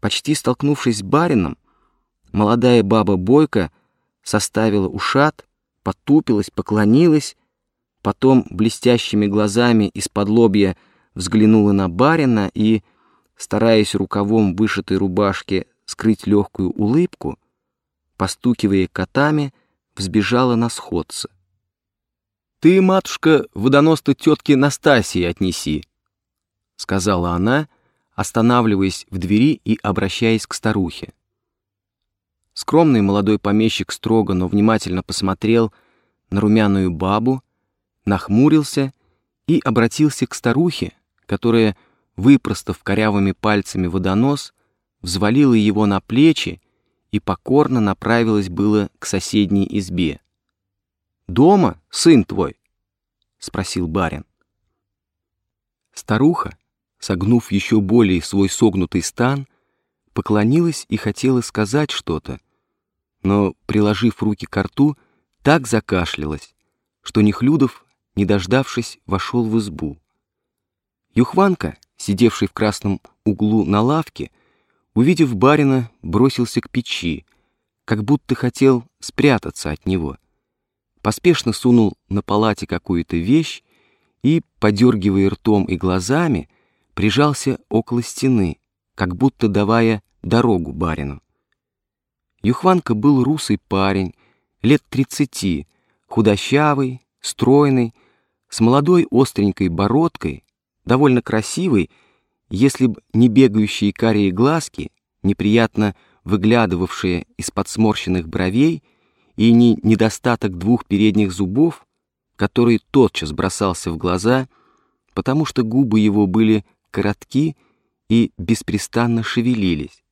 Почти столкнувшись с барином, молодая баба Бойко составила ушат, потупилась, поклонилась, потом блестящими глазами из-под лобья взглянула на барина и, стараясь рукавом вышитой рубашки скрыть легкую улыбку, постукивая котами, взбежала на сходца. «Ты, матушка, водонос-то тетке Настасии отнеси», — сказала она, останавливаясь в двери и обращаясь к старухе. Скромный молодой помещик строго, но внимательно посмотрел на румяную бабу, нахмурился и обратился к старухе, которая, выпростав корявыми пальцами водонос, взвалила его на плечи и покорно направилась было к соседней избе. «Дома, сын твой?» — спросил барин. Старуха, согнув еще более свой согнутый стан, поклонилась и хотела сказать что-то, но, приложив руки к рту, так закашлялась, что Нехлюдов, не дождавшись, вошел в избу. Юхванка, сидевший в красном углу на лавке, увидев барина, бросился к печи, как будто хотел спрятаться от него. Поспешно сунул на палате какую-то вещь и, подергивая ртом и глазами, прижался около стены, как будто давая дорогу барину. Юхванка был русый парень, лет тридцати, худощавый, стройный, с молодой остренькой бородкой, довольно красивый, если б не бегающие карие глазки, неприятно выглядывавшие из-под сморщенных бровей, и не недостаток двух передних зубов, который тотчас бросался в глаза, потому что губы его были коротки и беспрестанно шевелились.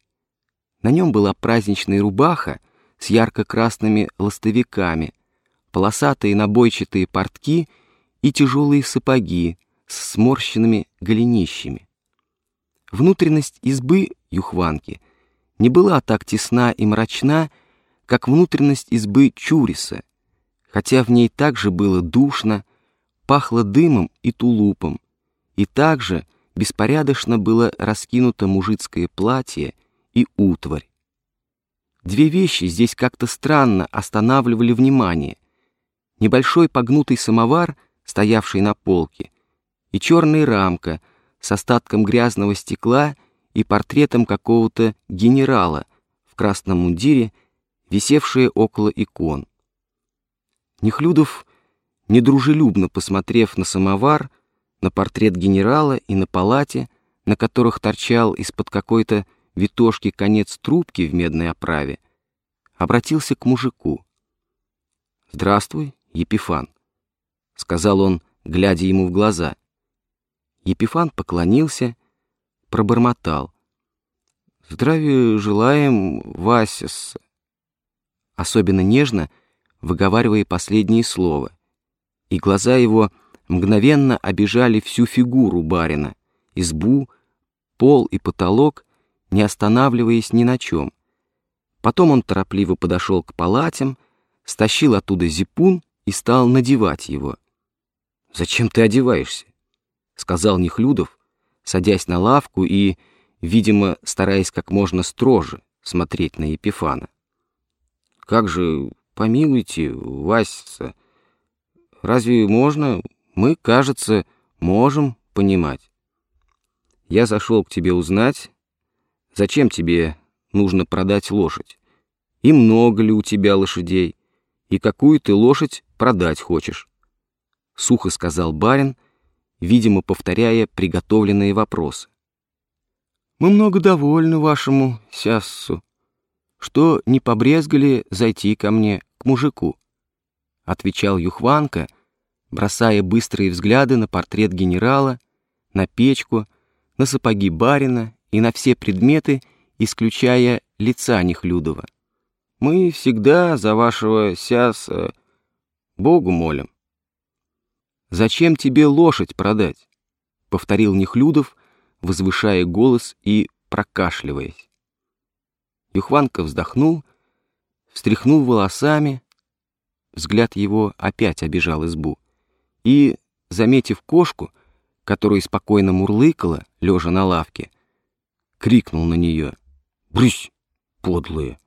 На нем была праздничная рубаха с ярко-красными ластовиками, полосатые набойчатые портки и тяжелые сапоги с сморщенными голенищами. Внутренность избы Юхванки не была так тесна и мрачна, как внутренность избы Чуриса, хотя в ней также было душно, пахло дымом и тулупом, и также беспорядочно было раскинуто мужицкое платье и утварь. Две вещи здесь как-то странно останавливали внимание. Небольшой погнутый самовар, стоявший на полке, и черная рамка с остатком грязного стекла и портретом какого-то генерала в красном мундире, висевшие около икон. Нехлюдов, недружелюбно посмотрев на самовар, на портрет генерала и на палате, на которых торчал из-под какой-то витошки конец трубки в медной оправе, обратился к мужику. «Здравствуй, Епифан», — сказал он, глядя ему в глаза. Епифан поклонился, пробормотал. «Здравия желаем, Васяс», особенно нежно выговаривая последние слова, и глаза его мгновенно обижали всю фигуру барина, избу, пол и потолок, не останавливаясь ни на чем. Потом он торопливо подошел к палатям, стащил оттуда зипун и стал надевать его. «Зачем ты одеваешься?» — сказал Нехлюдов, садясь на лавку и, видимо, стараясь как можно строже смотреть на Епифана. «Как же, помилуйте, Вася, разве можно? Мы, кажется, можем понимать. Я зашел к тебе узнать, Зачем тебе нужно продать лошадь? И много ли у тебя лошадей? И какую ты лошадь продать хочешь? Сухо сказал барин, видимо, повторяя приготовленные вопросы. Мы много довольны вашему сяссу, что не побрезгали зайти ко мне, к мужику, отвечал Юхванка, бросая быстрые взгляды на портрет генерала, на печку, на сапоги барина и на все предметы, исключая лица Нехлюдова. Мы всегда за вашего сяса Богу молим. «Зачем тебе лошадь продать?» — повторил Нехлюдов, возвышая голос и прокашливаясь. Юхванка вздохнул, встряхнул волосами, взгляд его опять обижал избу, и, заметив кошку, которая спокойно мурлыкала, лежа на лавке, крикнул на нее. Брысь, подлые!»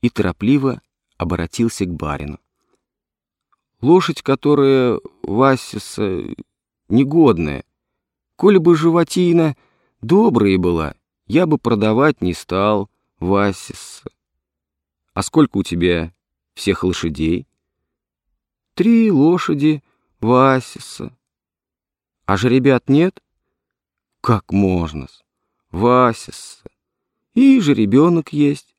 И торопливо обратился к барину. «Лошадь, которая Васис негодная, коли бы животина добрая была, я бы продавать не стал Васис. А сколько у тебя всех лошадей?» «Три лошади Васиса. А же ребят нет?» «Как можно-с? Васиса. И же ребенок есть.